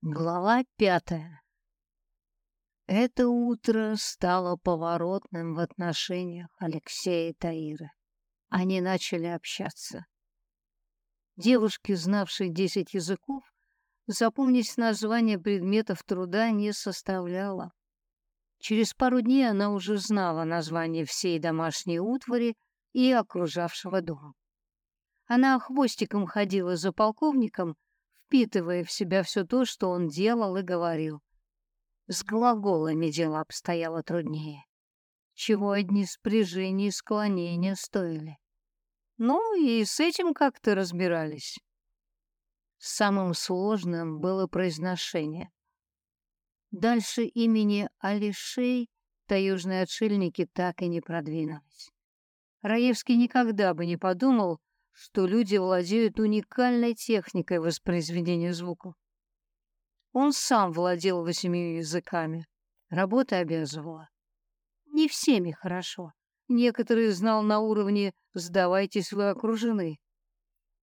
Глава пятая. Это утро стало поворотным в отношениях Алексея и Таиры. Они начали общаться. Девушке, знавшей десять языков, запомнить название предметов труда не составляло. Через пару дней она уже знала название всей домашней утвари и окружавшего дома. Она хвостиком ходила за полковником, впитывая в себя все то, что он делал и говорил. С глаголами дело обстояло труднее, чего одни спряжения и склонения стоили. Ну и с этим как-то разбирались. Самым сложным было произношение. Дальше имени Алишей таежные отшельники так и не продвинулись. Раевский никогда бы не подумал, что люди владеют уникальной техникой воспроизведения звуков. Он сам владел восемью языками. Работа обязывала. Не всеми хорошо. Некоторые знал на уровне «сдавайтесь, вы окружены».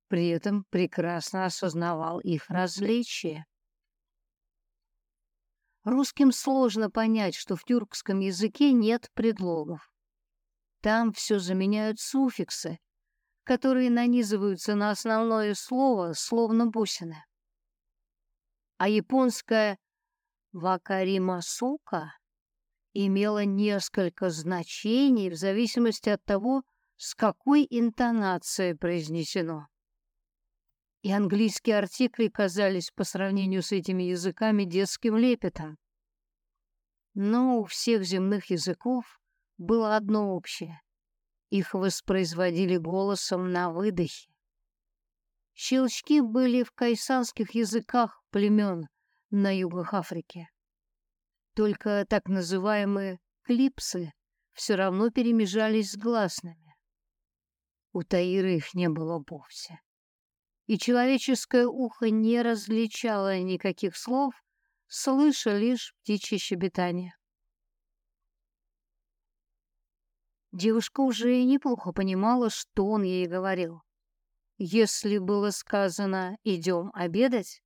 При этом прекрасно осознавал их различия. Русским сложно понять, что в тюркском языке нет предлогов. Там все заменяют суффиксы, которые нанизываются на основное слово, словно бусины. А японское «вакаримасука» имело несколько значений в зависимости от того, с какой интонацией произнесено. И английские артикли казались по сравнению с этими языками детским лепетом. Но у всех земных языков было одно общее. Их воспроизводили голосом на выдохе. Щелчки были в кайсанских языках племен на югах Африки. Только так называемые клипсы все равно перемежались с гласными. У Таиры их не было вовсе. И человеческое ухо не различало никаких слов, слыша лишь птичье щебетание. Девушка уже неплохо понимала, что он ей говорил. Если было сказано «идем обедать»,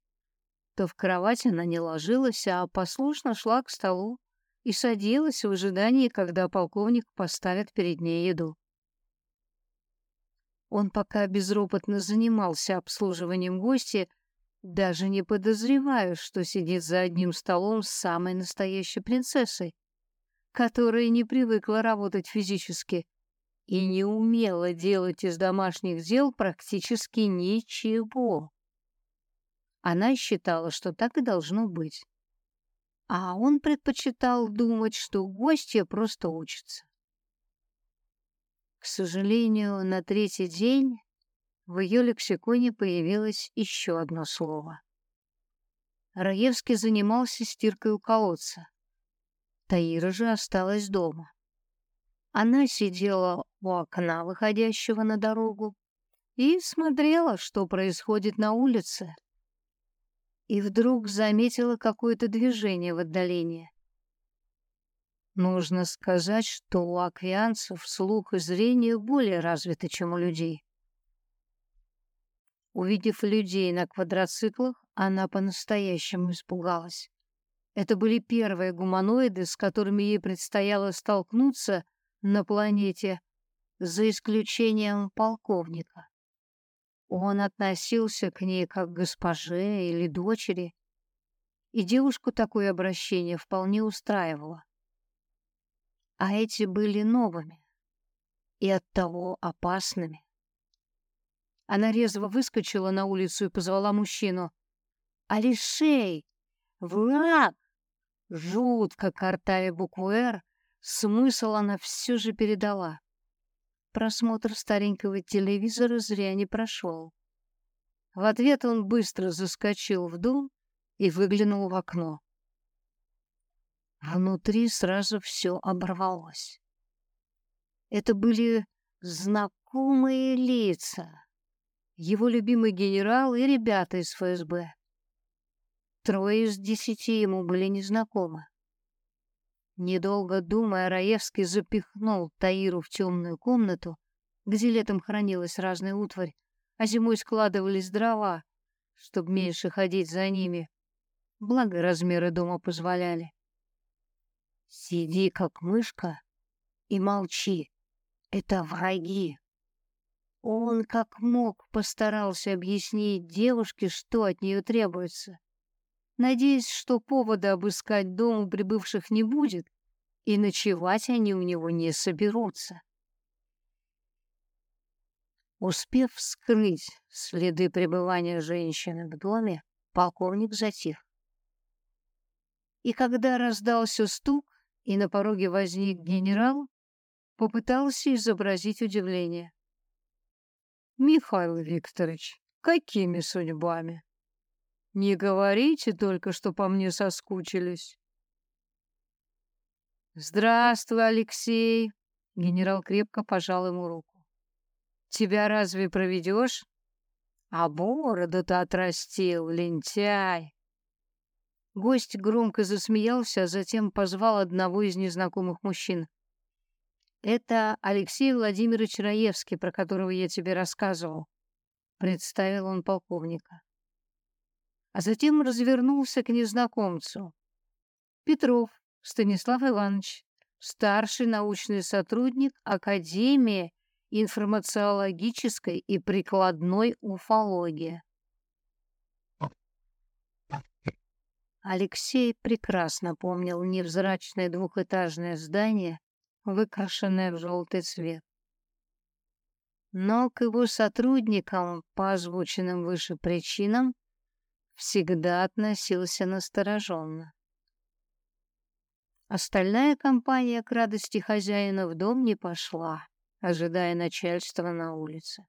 то в кровать она не ложилась, а послушно шла к столу и садилась в ожидании, когда полковник поставит перед ней еду. Он пока безропотно занимался обслуживанием гостя, даже не подозревая, что сидит за одним столом с самой настоящей принцессой которая не привыкла работать физически и не умела делать из домашних дел практически ничего. Она считала, что так и должно быть. А он предпочитал думать, что гостья просто учится. К сожалению, на третий день в ее лексиконе появилось еще одно слово. Раевский занимался стиркой у колодца. Таира же осталась дома. Она сидела у окна, выходящего на дорогу, и смотрела, что происходит на улице. И вдруг заметила какое-то движение в отдалении. Нужно сказать, что у аквианцев слух и зрение более развиты, чем у людей. Увидев людей на квадроциклах, она по-настоящему испугалась. Это были первые гуманоиды, с которыми ей предстояло столкнуться на планете, за исключением полковника. Он относился к ней как к госпоже или дочери, и девушку такое обращение вполне устраивало. А эти были новыми и оттого опасными. Она резво выскочила на улицу и позвала мужчину. «Алишей! Враг!» Жутко картая букву «Р», смысл она все же передала. Просмотр старенького телевизора зря не прошел. В ответ он быстро заскочил в дом и выглянул в окно. Внутри сразу все оборвалось. Это были знакомые лица. Его любимый генерал и ребята из ФСБ. Трое из десяти ему были незнакомы. Недолго думая, Раевский запихнул Таиру в темную комнату, где летом хранилась разная утварь, а зимой складывались дрова, чтобы меньше ходить за ними. благо размеры дома позволяли. Сиди как мышка и молчи. Это враги. Он как мог постарался объяснить девушке, что от нее требуется, надеясь, что повода обыскать дом у прибывших не будет, и ночевать они у него не соберутся. Успев скрыть следы пребывания женщины в доме, полковник затих. И когда раздался стук, и на пороге возник генерал, попытался изобразить удивление. Михаил Викторович, какими судьбами? Не говорите только, что по мне соскучились. Здравствуй, Алексей. Генерал крепко пожал ему руку. Тебя разве проведешь? А бороду-то отрастил, лентяй. Гость громко засмеялся, а затем позвал одного из незнакомых мужчин. Это Алексей Владимирович Раевский, про которого я тебе рассказывал, представил он полковника. А затем развернулся к незнакомцу. Петров Станислав Иванович, старший научный сотрудник Академии информациологической и прикладной уфологии. Алексей прекрасно помнил невзрачное двухэтажное здание, выкрашенная в желтый цвет. Но к его сотрудникам, по озвученным выше причинам, всегда относился настороженно. Остальная компания к радости хозяина в дом не пошла, ожидая начальства на улице.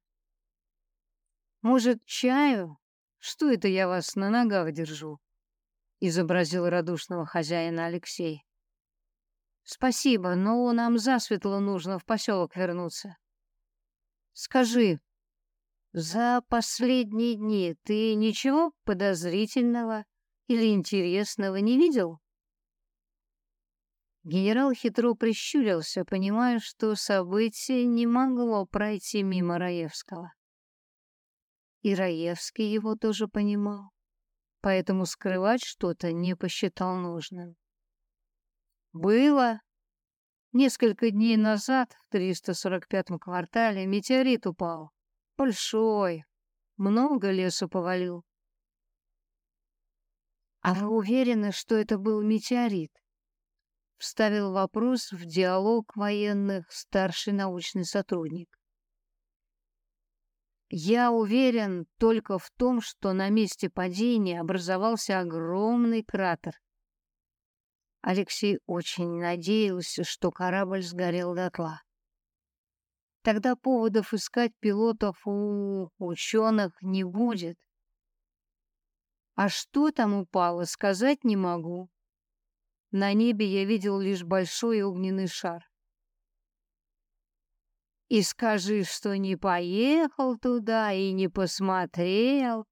«Может, чаю? Что это я вас на ногах держу?» — изобразил радушного хозяина Алексей. Спасибо, но нам засветло нужно в поселок вернуться. Скажи, за последние дни ты ничего подозрительного или интересного не видел? Генерал хитро прищурился, понимая, что событие не могло пройти мимо Раевского. И Раевский его тоже понимал, поэтому скрывать что-то не посчитал нужным. Было. Несколько дней назад в 345-м квартале метеорит упал. Большой. Много лесу повалил. А вы уверены, что это был метеорит? Вставил вопрос в диалог военных старший научный сотрудник. Я уверен только в том, что на месте падения образовался огромный кратер. Алексей очень надеялся, что корабль сгорел дотла. Тогда поводов искать пилотов у ученых не будет. А что там упало, сказать не могу. На небе я видел лишь большой огненный шар. И скажи, что не поехал туда и не посмотрел.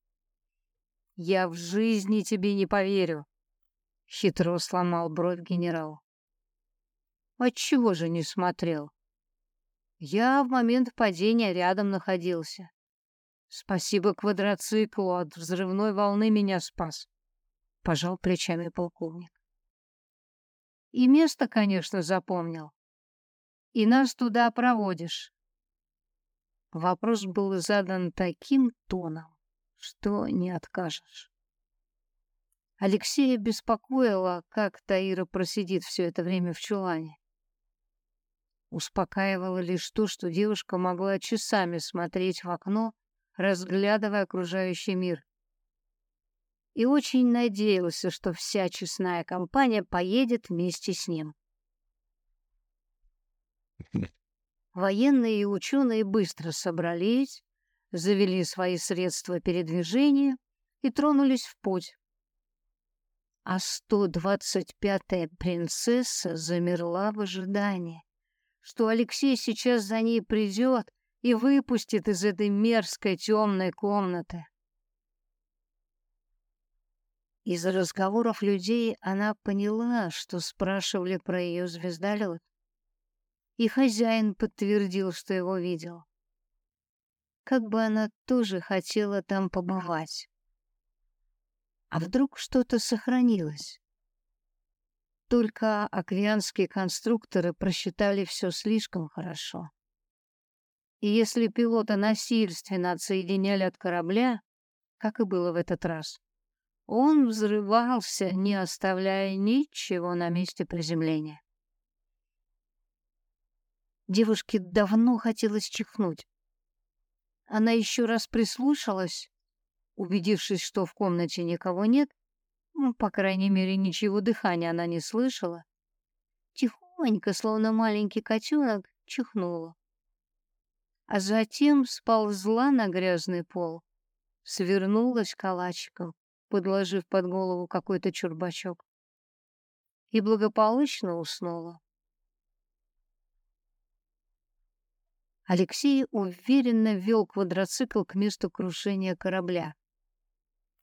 Я в жизни тебе не поверю. Хитро сломал бровь генерал. Отчего же не смотрел? Я в момент падения рядом находился. Спасибо квадроциклу от взрывной волны меня спас. Пожал плечами полковник. И место, конечно, запомнил. И нас туда проводишь. Вопрос был задан таким тоном, что не откажешь. Алексея беспокоило, как Таира просидит все это время в чулане. Успокаивало лишь то, что девушка могла часами смотреть в окно, разглядывая окружающий мир. И очень надеялся, что вся честная компания поедет вместе с ним. Военные и ученые быстро собрались, завели свои средства передвижения и тронулись в путь а 125-я принцесса замерла в ожидании, что Алексей сейчас за ней придет и выпустит из этой мерзкой темной комнаты. Из разговоров людей она поняла, что спрашивали про ее звездолет. И хозяин подтвердил, что его видел. Как бы она тоже хотела там побывать. А вдруг что-то сохранилось? Только аквианские конструкторы просчитали все слишком хорошо. И если пилота насильственно отсоединяли от корабля, как и было в этот раз, он взрывался, не оставляя ничего на месте приземления. Девушке давно хотелось чихнуть. Она еще раз прислушалась, убедившись, что в комнате никого нет, по крайней мере, ничего дыхания она не слышала, тихонько, словно маленький котенок, чихнула. А затем сползла на грязный пол, свернулась калачиком, подложив под голову какой-то чурбачок, и благополучно уснула. Алексей уверенно вел квадроцикл к месту крушения корабля.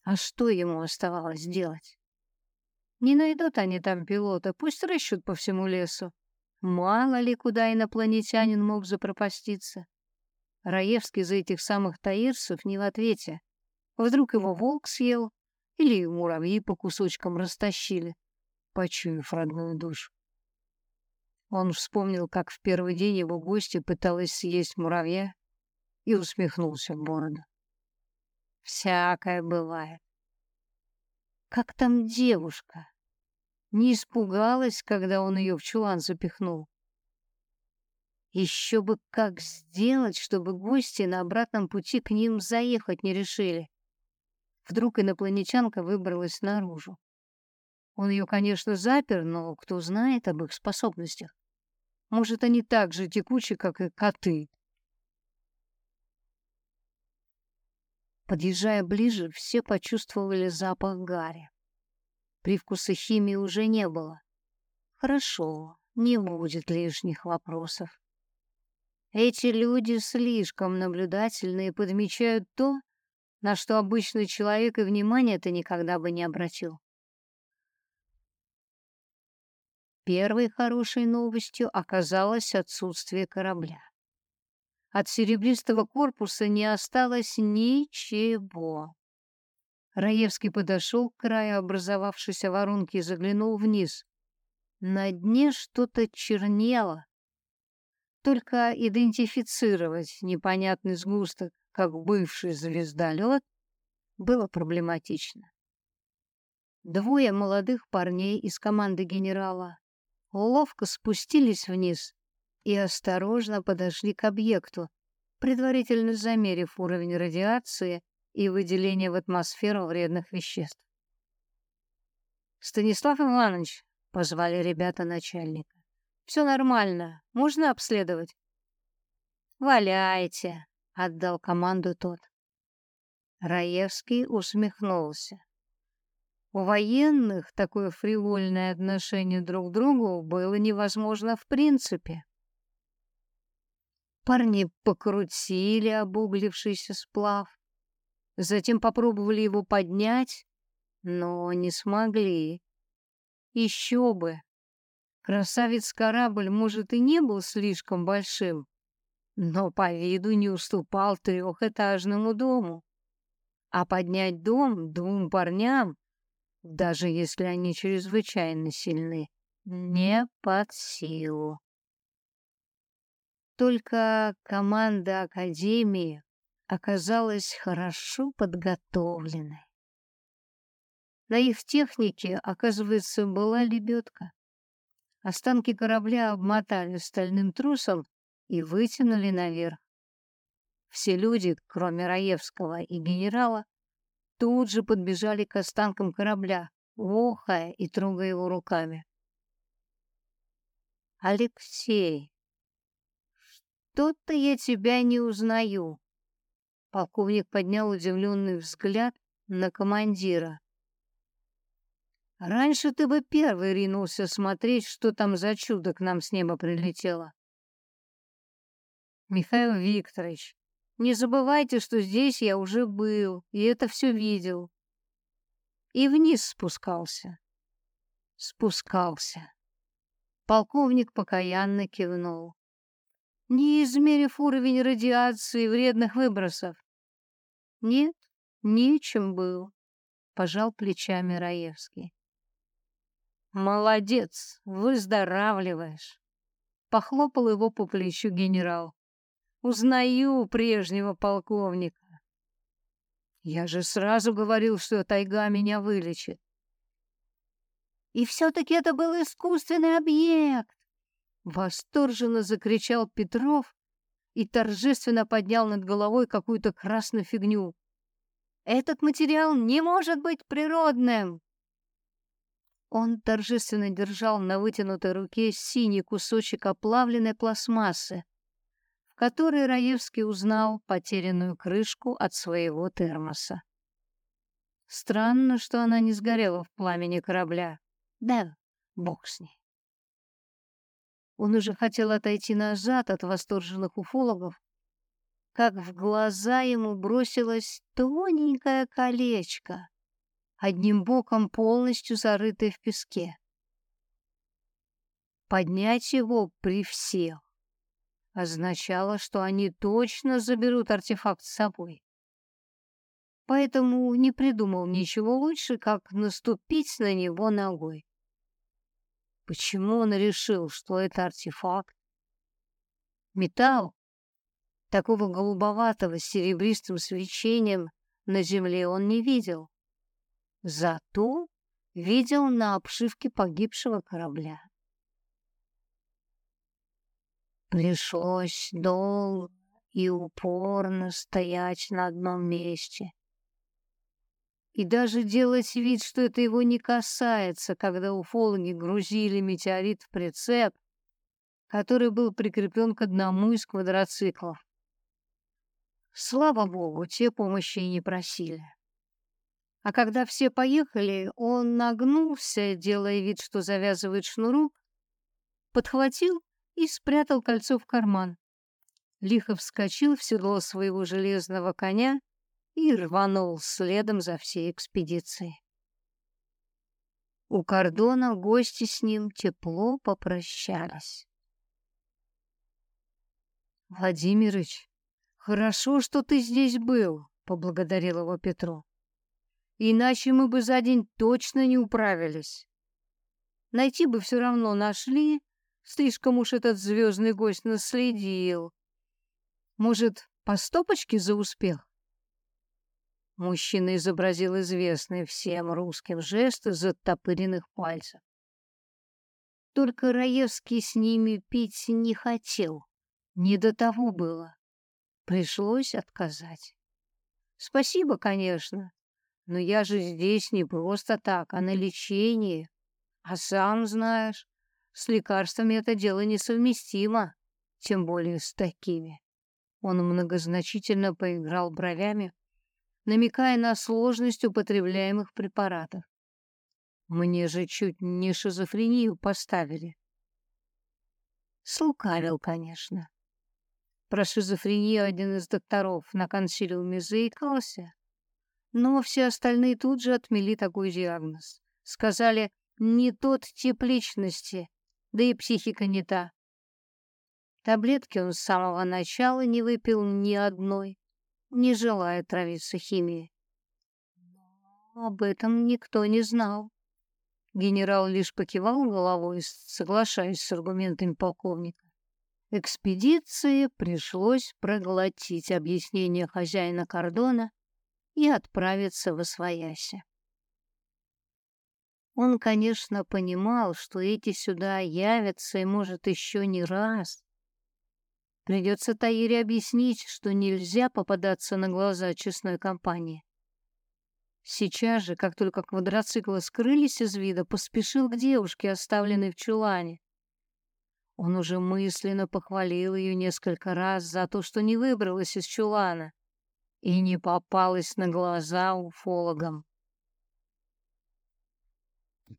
А что ему оставалось делать? Не найдут они там пилота, пусть рыщут по всему лесу. Мало ли, куда инопланетянин мог запропаститься. Раевский за этих самых таирцев не в ответе. Вдруг его волк съел или муравьи по кусочкам растащили, почуяв родную душу. Он вспомнил, как в первый день его гости пыталась съесть муравья и усмехнулся в бороду. Всякое бывает. Как там девушка? Не испугалась, когда он ее в чулан запихнул? Еще бы как сделать, чтобы гости на обратном пути к ним заехать не решили. Вдруг инопланетянка выбралась наружу. Он ее, конечно, запер, но кто знает об их способностях. Может, они так же текучи, как и коты. Подъезжая ближе, все почувствовали запах гари. Привкуса химии уже не было. Хорошо, не будет лишних вопросов. Эти люди слишком наблюдательны и подмечают то, на что обычный человек и внимания-то никогда бы не обратил. Первой хорошей новостью оказалось отсутствие корабля. От серебристого корпуса не осталось ничего. Раевский подошел к краю образовавшейся воронки и заглянул вниз. На дне что-то чернело. Только идентифицировать непонятный сгусток, как бывший звездолет, было проблематично. Двое молодых парней из команды генерала ловко спустились вниз и осторожно подошли к объекту, предварительно замерив уровень радиации и выделения в атмосферу вредных веществ. «Станислав Иванович», — позвали ребята начальника, — «все нормально, можно обследовать?» «Валяйте», — отдал команду тот. Раевский усмехнулся. У военных такое фривольное отношение друг к другу было невозможно в принципе. Парни покрутили обуглившийся сплав, затем попробовали его поднять, но не смогли. Еще бы! Красавец-корабль, может, и не был слишком большим, но по виду не уступал трехэтажному дому. А поднять дом двум парням даже если они чрезвычайно сильны, не под силу. Только команда Академии оказалась хорошо подготовленной. На их технике, оказывается, была лебедка. Останки корабля обмотали стальным трусом и вытянули наверх. Все люди, кроме Раевского и генерала, тут же подбежали к останкам корабля, охая и трогая его руками. «Алексей, что-то я тебя не узнаю». Полковник поднял удивленный взгляд на командира. «Раньше ты бы первый ринулся смотреть, что там за чудо к нам с неба прилетело». «Михаил Викторович, не забывайте, что здесь я уже был и это все видел. И вниз спускался. Спускался. Полковник покаянно кивнул. Не измерив уровень радиации и вредных выбросов. Нет, нечем был. пожал плечами Раевский. Молодец, выздоравливаешь. Похлопал его по плечу генерал. Узнаю прежнего полковника. Я же сразу говорил, что тайга меня вылечит. И все-таки это был искусственный объект. Восторженно закричал Петров и торжественно поднял над головой какую-то красную фигню. Этот материал не может быть природным. Он торжественно держал на вытянутой руке синий кусочек оплавленной пластмассы, в которой Раевский узнал потерянную крышку от своего термоса. Странно, что она не сгорела в пламени корабля. Да, бог с ней. Он уже хотел отойти назад от восторженных уфологов, как в глаза ему бросилось тоненькое колечко, одним боком полностью зарытое в песке. Поднять его при всех означало, что они точно заберут артефакт с собой. Поэтому не придумал ничего лучше, как наступить на него ногой. Почему он решил, что это артефакт? Металл, такого голубоватого с серебристым свечением, на земле он не видел. Зато видел на обшивке погибшего корабля. Пришлось долго и упорно стоять на одном месте. И даже делать вид, что это его не касается, когда уфологи грузили метеорит в прицеп, который был прикреплен к одному из квадроциклов. Слава богу, те помощи и не просили. А когда все поехали, он нагнулся, делая вид, что завязывает шнурок, подхватил и спрятал кольцо в карман. Лихо вскочил в седло своего железного коня и рванул следом за всей экспедицией. У кордона гости с ним тепло попрощались. Владимирыч, хорошо, что ты здесь был, поблагодарил его Петру. Иначе мы бы за день точно не управились. Найти бы все равно нашли, Слишком уж этот звездный гость наследил. Может, по стопочке за успех? Мужчина изобразил известный всем русским жест из оттопыренных пальцев. Только Раевский с ними пить не хотел. Не до того было. Пришлось отказать. Спасибо, конечно, но я же здесь не просто так, а на лечении. А сам знаешь, с лекарствами это дело несовместимо, тем более с такими. Он многозначительно поиграл бровями, намекая на сложность употребляемых препаратов. Мне же чуть не шизофрению поставили. Слукавил, конечно. Про шизофрению один из докторов на консилиуме заикался, но все остальные тут же отмели такой диагноз. Сказали, не тот тип личности, да и психика не та. Таблетки он с самого начала не выпил ни одной, не желая травиться химией. Об этом никто не знал. Генерал лишь покивал головой, соглашаясь с аргументами полковника. Экспедиции пришлось проглотить объяснение хозяина кордона и отправиться в Освояси. Он, конечно, понимал, что эти сюда явятся и, может, еще не раз. Придется Таире объяснить, что нельзя попадаться на глаза честной компании. Сейчас же, как только квадроциклы скрылись из вида, поспешил к девушке, оставленной в чулане. Он уже мысленно похвалил ее несколько раз за то, что не выбралась из чулана и не попалась на глаза уфологам.